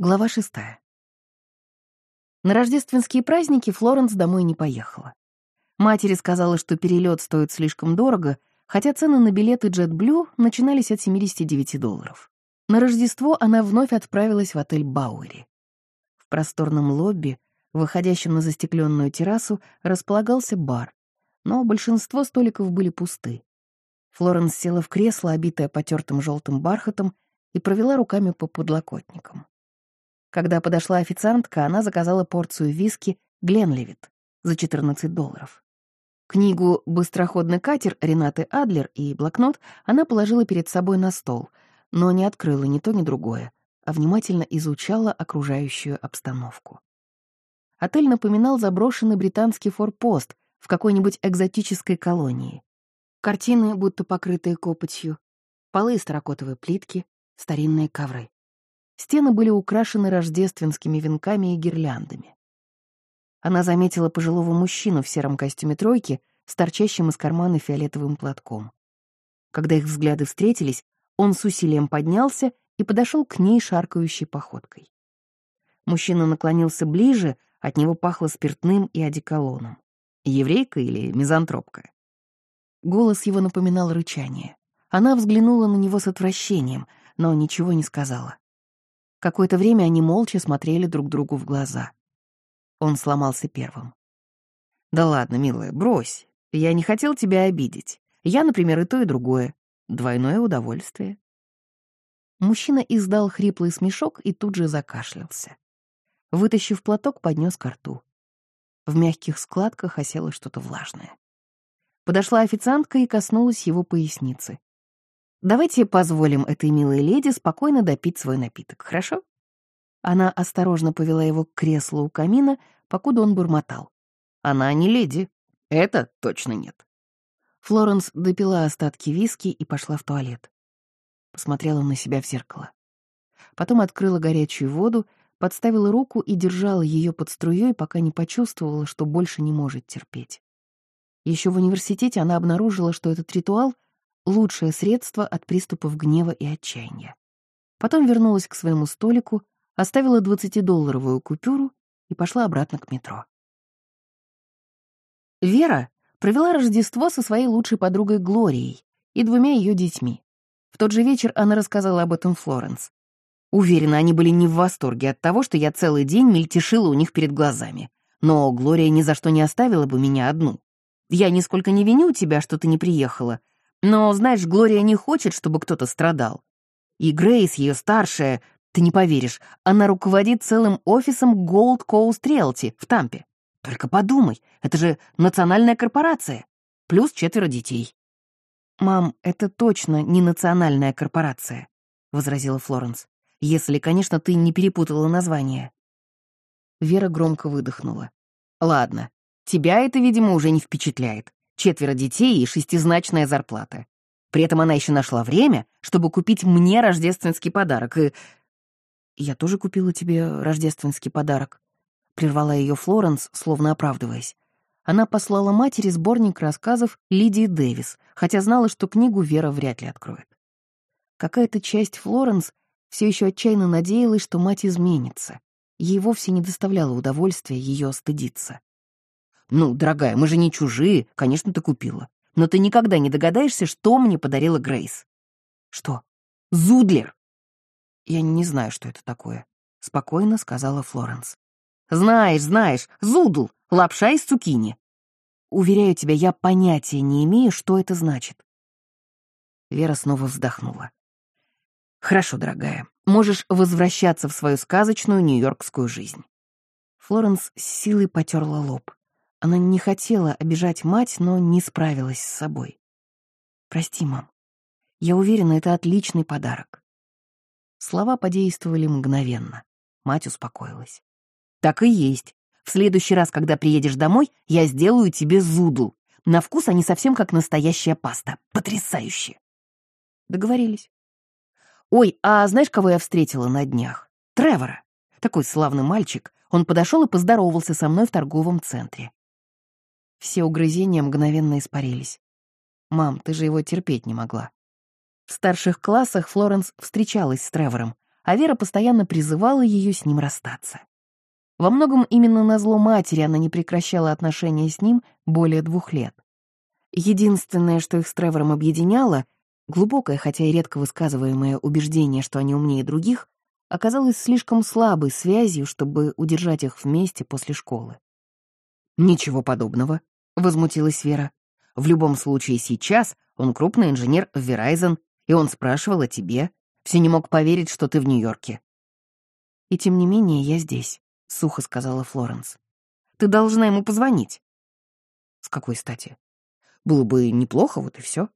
Глава шестая. На рождественские праздники Флоренс домой не поехала. Матери сказала, что перелет стоит слишком дорого, хотя цены на билеты JetBlue начинались от 79 долларов. На Рождество она вновь отправилась в отель Бауэри. В просторном лобби, выходящем на застекленную террасу, располагался бар, но большинство столиков были пусты. Флоренс села в кресло, обитое потертым желтым бархатом, и провела руками по подлокотникам. Когда подошла официантка, она заказала порцию виски «Гленливит» за 14 долларов. Книгу «Быстроходный катер» Ренаты Адлер и блокнот она положила перед собой на стол, но не открыла ни то, ни другое, а внимательно изучала окружающую обстановку. Отель напоминал заброшенный британский форпост в какой-нибудь экзотической колонии. Картины, будто покрытые копотью, полы из терракотовой плитки, старинные ковры. Стены были украшены рождественскими венками и гирляндами. Она заметила пожилого мужчину в сером костюме тройки с торчащим из кармана фиолетовым платком. Когда их взгляды встретились, он с усилием поднялся и подошел к ней шаркающей походкой. Мужчина наклонился ближе, от него пахло спиртным и одеколоном. Еврейка или мизантропка? Голос его напоминал рычание. Она взглянула на него с отвращением, но ничего не сказала. Какое-то время они молча смотрели друг другу в глаза. Он сломался первым. «Да ладно, милая, брось. Я не хотел тебя обидеть. Я, например, и то, и другое. Двойное удовольствие». Мужчина издал хриплый смешок и тут же закашлялся. Вытащив платок, поднес ко рту. В мягких складках осело что-то влажное. Подошла официантка и коснулась его поясницы. Давайте позволим этой милой леди спокойно допить свой напиток, хорошо?» Она осторожно повела его к креслу у камина, покуда он бурмотал. «Она не леди. Это точно нет». Флоренс допила остатки виски и пошла в туалет. Посмотрела на себя в зеркало. Потом открыла горячую воду, подставила руку и держала ее под струей, пока не почувствовала, что больше не может терпеть. Еще в университете она обнаружила, что этот ритуал — лучшее средство от приступов гнева и отчаяния. Потом вернулась к своему столику, оставила 20-долларовую купюру и пошла обратно к метро. Вера провела Рождество со своей лучшей подругой Глорией и двумя ее детьми. В тот же вечер она рассказала об этом Флоренс. Уверена, они были не в восторге от того, что я целый день мельтешила у них перед глазами. Но Глория ни за что не оставила бы меня одну. Я нисколько не виню тебя, что ты не приехала, но, знаешь, Глория не хочет, чтобы кто-то страдал. И Грейс, ее старшая, ты не поверишь, она руководит целым офисом Gold Coast Realty в Тампе. Только подумай, это же национальная корпорация. Плюс четверо детей. «Мам, это точно не национальная корпорация», — возразила Флоренс. «Если, конечно, ты не перепутала название». Вера громко выдохнула. «Ладно, тебя это, видимо, уже не впечатляет четверо детей и шестизначная зарплата. При этом она еще нашла время, чтобы купить мне рождественский подарок. И я тоже купила тебе рождественский подарок. Прервала ее Флоренс, словно оправдываясь. Она послала матери сборник рассказов Лидии Дэвис, хотя знала, что книгу Вера вряд ли откроет. Какая-то часть Флоренс все еще отчаянно надеялась, что мать изменится. Ей вовсе не доставляло удовольствия ее стыдиться. «Ну, дорогая, мы же не чужие, конечно, ты купила. Но ты никогда не догадаешься, что мне подарила Грейс». «Что?» «Зудлер!» «Я не знаю, что это такое», — спокойно сказала Флоренс. «Знаешь, знаешь, зудл, лапша из цукини». «Уверяю тебя, я понятия не имею, что это значит». Вера снова вздохнула. «Хорошо, дорогая, можешь возвращаться в свою сказочную нью-йоркскую жизнь». Флоренс с силой потерла лоб. Она не хотела обижать мать, но не справилась с собой. «Прости, мам. Я уверена, это отличный подарок». Слова подействовали мгновенно. Мать успокоилась. «Так и есть. В следующий раз, когда приедешь домой, я сделаю тебе зудл. На вкус они совсем как настоящая паста. Потрясающе!» Договорились. «Ой, а знаешь, кого я встретила на днях? Тревора. Такой славный мальчик. Он подошел и поздоровался со мной в торговом центре. Все угрызения мгновенно испарились. «Мам, ты же его терпеть не могла». В старших классах Флоренс встречалась с Тревором, а Вера постоянно призывала ее с ним расстаться. Во многом именно на зло матери она не прекращала отношения с ним более двух лет. Единственное, что их с Тревором объединяло, глубокое, хотя и редко высказываемое убеждение, что они умнее других, оказалось слишком слабой связью, чтобы удержать их вместе после школы. «Ничего подобного», — возмутилась Вера. «В любом случае сейчас он крупный инженер в Verizon, и он спрашивал о тебе. Все не мог поверить, что ты в Нью-Йорке». «И тем не менее я здесь», — сухо сказала Флоренс. «Ты должна ему позвонить». «С какой стати? Было бы неплохо, вот и все».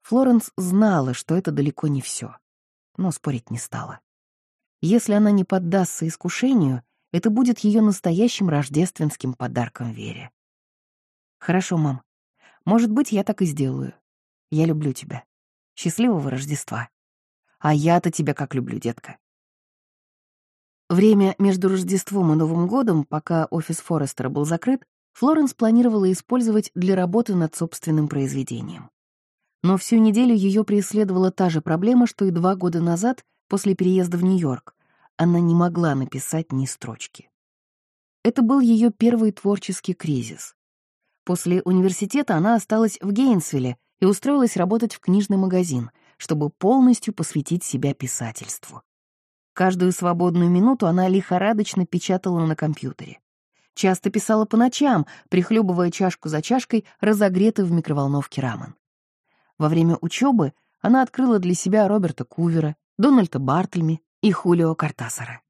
Флоренс знала, что это далеко не все, но спорить не стала. Если она не поддастся искушению, это будет ее настоящим рождественским подарком Вере. «Хорошо, мам. Может быть, я так и сделаю. Я люблю тебя. Счастливого Рождества. А я-то тебя как люблю, детка». Время между Рождеством и Новым годом, пока офис Форестера был закрыт, Флоренс планировала использовать для работы над собственным произведением. Но всю неделю ее преследовала та же проблема, что и два года назад после переезда в Нью-Йорк. Она не могла написать ни строчки. Это был ее первый творческий кризис. После университета она осталась в Гейнсвилле и устроилась работать в книжный магазин, чтобы полностью посвятить себя писательству. Каждую свободную минуту она лихорадочно печатала на компьютере. Часто писала по ночам, прихлебывая чашку за чашкой, разогретый в микроволновке рамен. Во время учебы она открыла для себя Роберта Кувера, Дональда Бартельми и Хулио Картасара.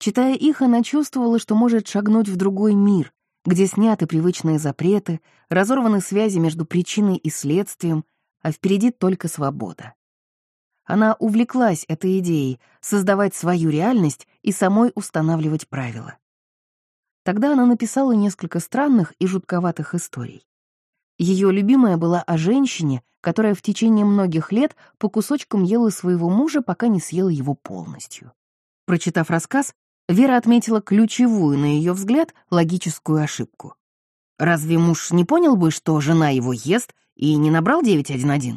Читая их, она чувствовала, что может шагнуть в другой мир, где сняты привычные запреты, разорваны связи между причиной и следствием, а впереди только свобода. Она увлеклась этой идеей создавать свою реальность и самой устанавливать правила. Тогда она написала несколько странных и жутковатых историй. Ее любимая была о женщине, которая в течение многих лет по кусочкам ела своего мужа, пока не съела его полностью. Прочитав рассказ, Вера отметила ключевую, на ее взгляд, логическую ошибку. Разве муж не понял бы, что жена его ест и не набрал 911?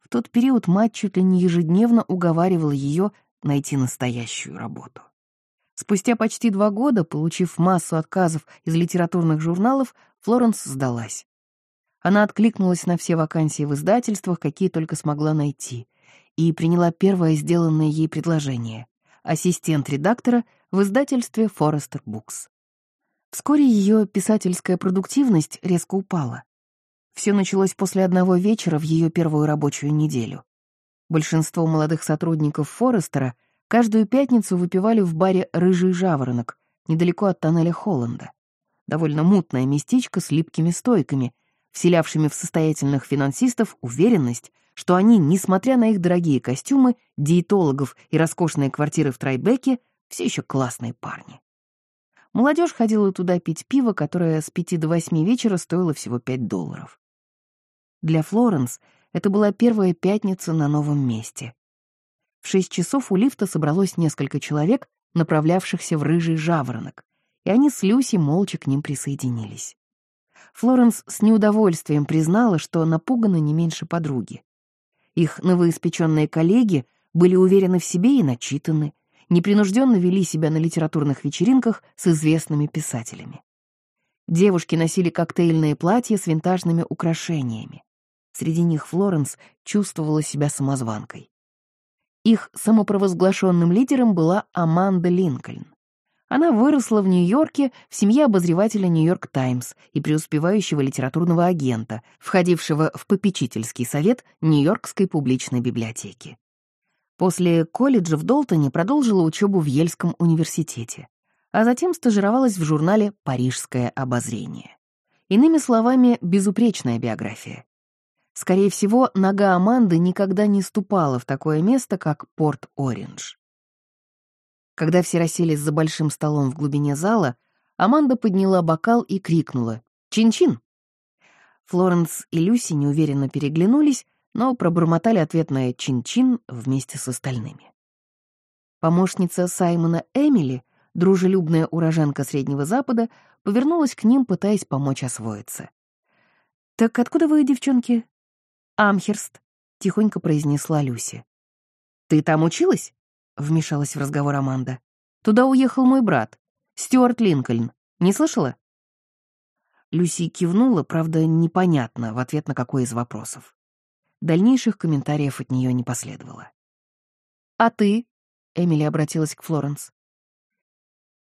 В тот период мать чуть ли не ежедневно уговаривала ее найти настоящую работу. Спустя почти два года, получив массу отказов из литературных журналов, Флоренс сдалась. Она откликнулась на все вакансии в издательствах, какие только смогла найти, и приняла первое сделанное ей предложение — ассистент редактора в издательстве Forrester Books. Вскоре ее писательская продуктивность резко упала. Все началось после одного вечера в ее первую рабочую неделю. Большинство молодых сотрудников Форестера каждую пятницу выпивали в баре «Рыжий жаворонок» недалеко от тоннеля Холланда. Довольно мутное местечко с липкими стойками, вселявшими в состоятельных финансистов уверенность, что они, несмотря на их дорогие костюмы, диетологов и роскошные квартиры в Трайбеке, все еще классные парни. Молодежь ходила туда пить пиво, которое с пяти до восьми вечера стоило всего пять долларов. Для Флоренс это была первая пятница на новом месте. В шесть часов у лифта собралось несколько человек, направлявшихся в рыжий жаворонок, и они с Люси молча к ним присоединились. Флоренс с неудовольствием признала, что напугана не меньше подруги. Их новоиспеченные коллеги были уверены в себе и начитаны, непринужденно вели себя на литературных вечеринках с известными писателями. Девушки носили коктейльные платья с винтажными украшениями. Среди них Флоренс чувствовала себя самозванкой. Их самопровозглашенным лидером была Аманда Линкольн. Она выросла в Нью-Йорке в семье обозревателя «Нью-Йорк Таймс» и преуспевающего литературного агента, входившего в попечительский совет Нью-Йоркской публичной библиотеки. После колледжа в Долтоне продолжила учебу в Ельском университете, а затем стажировалась в журнале «Парижское обозрение». Иными словами, безупречная биография. Скорее всего, нога Аманды никогда не ступала в такое место, как Порт-Ориндж. Когда все расселись за большим столом в глубине зала, Аманда подняла бокал и крикнула «Чин-чин!». Флоренс и Люси неуверенно переглянулись, но пробормотали ответное «чин-чин» вместе с остальными. Помощница Саймона Эмили, дружелюбная уроженка Среднего Запада, повернулась к ним, пытаясь помочь освоиться. «Так откуда вы, девчонки?» «Амхерст», — тихонько произнесла Люси. «Ты там училась?» — вмешалась в разговор Аманда. «Туда уехал мой брат, Стюарт Линкольн. Не слышала?» Люси кивнула, правда, непонятно, в ответ на какой из вопросов. Дальнейших комментариев от нее не последовало. «А ты?» — Эмили обратилась к Флоренс.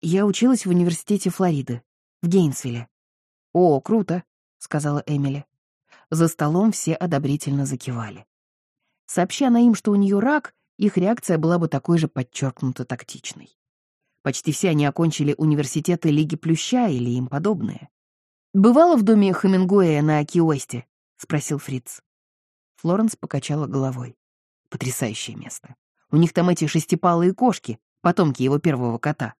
«Я училась в университете Флориды, в Гейнсвилле». «О, круто», — сказала Эмили. За столом все одобрительно закивали. Сообщи она им, что у нее рак, их реакция была бы такой же подчеркнуто тактичной. Почти все они окончили университеты Лиги Плюща или им подобные. «Бывала в доме Хемингуэя на Киосте?» — спросил Фриц. Флоренс покачала головой. Потрясающее место. У них там эти шестипалые кошки, потомки его первого кота.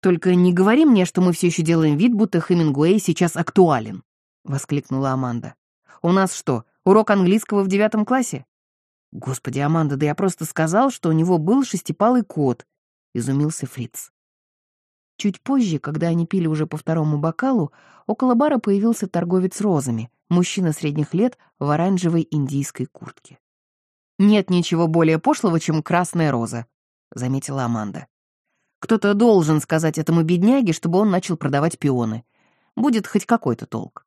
«Только не говори мне, что мы все еще делаем вид, будто Хемингуэй сейчас актуален», — воскликнула Аманда. «У нас что, урок английского в девятом классе?» «Господи, Аманда, да я просто сказал, что у него был шестипалый кот», — изумился Фриц. Чуть позже, когда они пили уже по второму бокалу, около бара появился торговец розами, мужчина средних лет в оранжевой индийской куртке. «Нет ничего более пошлого, чем красная роза», — заметила Аманда. «Кто-то должен сказать этому бедняге, чтобы он начал продавать пионы. Будет хоть какой-то толк».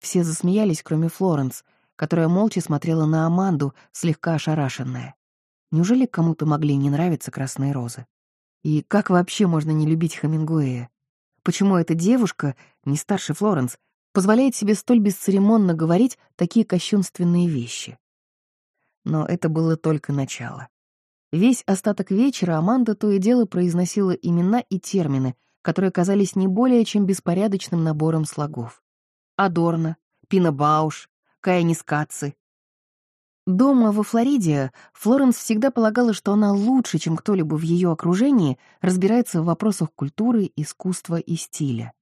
Все засмеялись, кроме Флоренс, которая молча смотрела на Аманду, слегка ошарашенная. Неужели кому-то могли не нравиться красные розы? И как вообще можно не любить Хамингуэя? Почему эта девушка, не старше Флоренс, позволяет себе столь бесцеремонно говорить такие кощунственные вещи? Но это было только начало. Весь остаток вечера Аманда то и дело произносила имена и термины, которые казались не более чем беспорядочным набором слогов. Адорно, Пина Бауш, Кайнис Каци, Дома во Флориде Флоренс всегда полагала, что она лучше, чем кто-либо в ее окружении, разбирается в вопросах культуры, искусства и стиля.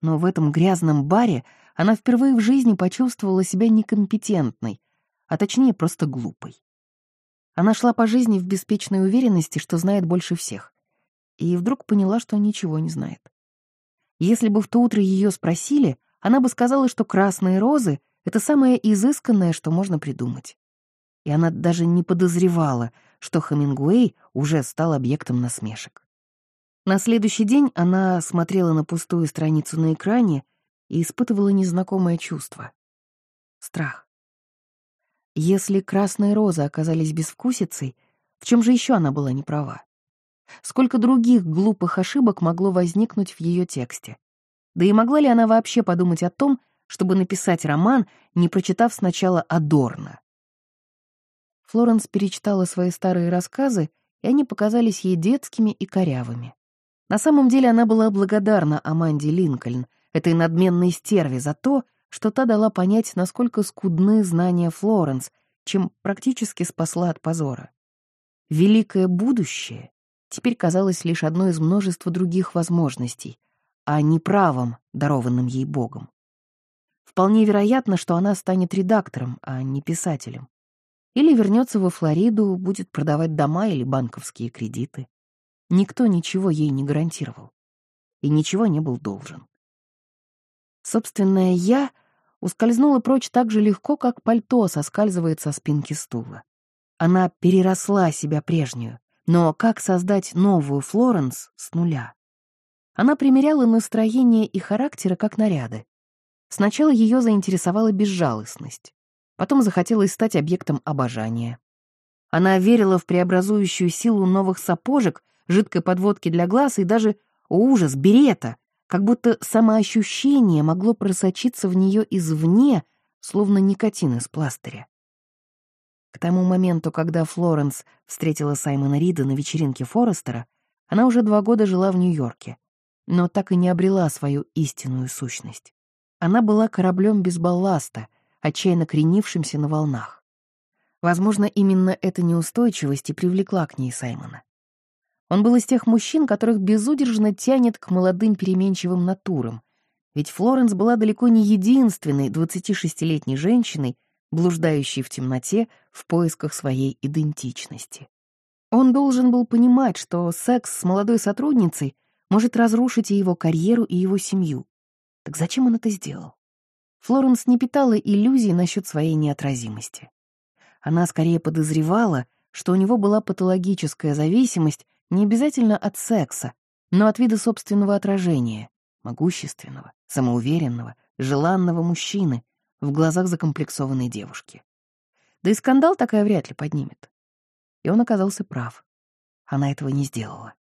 Но в этом грязном баре она впервые в жизни почувствовала себя некомпетентной, а точнее просто глупой. Она шла по жизни в беспечной уверенности, что знает больше всех, и вдруг поняла, что ничего не знает. Если бы в то утро ее спросили, она бы сказала, что красные розы — это самое изысканное, что можно придумать. И она даже не подозревала, что Хемингуэй уже стал объектом насмешек. На следующий день она смотрела на пустую страницу на экране и испытывала незнакомое чувство — страх. Если красные розы оказались безвкусицей, в чем же еще она была не права? Сколько других глупых ошибок могло возникнуть в ее тексте? Да и могла ли она вообще подумать о том, чтобы написать роман, не прочитав сначала Адорно. Флоренс перечитала свои старые рассказы, и они показались ей детскими и корявыми. На самом деле она была благодарна Аманде Линкольн, этой надменной стерве, за то, что та дала понять, насколько скудны знания Флоренс, чем практически спасла от позора. Великое будущее теперь казалось лишь одной из множества других возможностей, а не правом, дарованным ей Богом. Вполне вероятно, что она станет редактором, а не писателем. Или вернется во Флориду, будет продавать дома или банковские кредиты. Никто ничего ей не гарантировал. И ничего не был должен. Собственное «я» ускользнула прочь так же легко, как пальто соскальзывает со спинки стула. Она переросла себя прежнюю, но как создать новую Флоренс с нуля? Она примеряла настроение и характеры как наряды, Сначала ее заинтересовала безжалостность, потом захотелось стать объектом обожания. Она верила в преобразующую силу новых сапожек, жидкой подводки для глаз и даже, о ужас, берета, как будто самоощущение могло просочиться в нее извне, словно никотин из пластыря. К тому моменту, когда Флоренс встретила Саймона Рида на вечеринке Форестера, она уже два года жила в Нью-Йорке, но так и не обрела свою истинную сущность. Она была кораблем без балласта, отчаянно кренившимся на волнах. Возможно, именно эта неустойчивость и привлекла к ней Саймона. Он был из тех мужчин, которых безудержно тянет к молодым переменчивым натурам, ведь Флоренс была далеко не единственной 26-летней женщиной, блуждающей в темноте в поисках своей идентичности. Он должен был понимать, что секс с молодой сотрудницей может разрушить и его карьеру, и его семью. Так зачем он это сделал? Флоренс не питала иллюзий насчет своей неотразимости. Она скорее подозревала, что у него была патологическая зависимость не обязательно от секса, но от вида собственного отражения, могущественного, самоуверенного, желанного мужчины в глазах закомплексованной девушки. Да и скандал такая вряд ли поднимет. И он оказался прав. Она этого не сделала.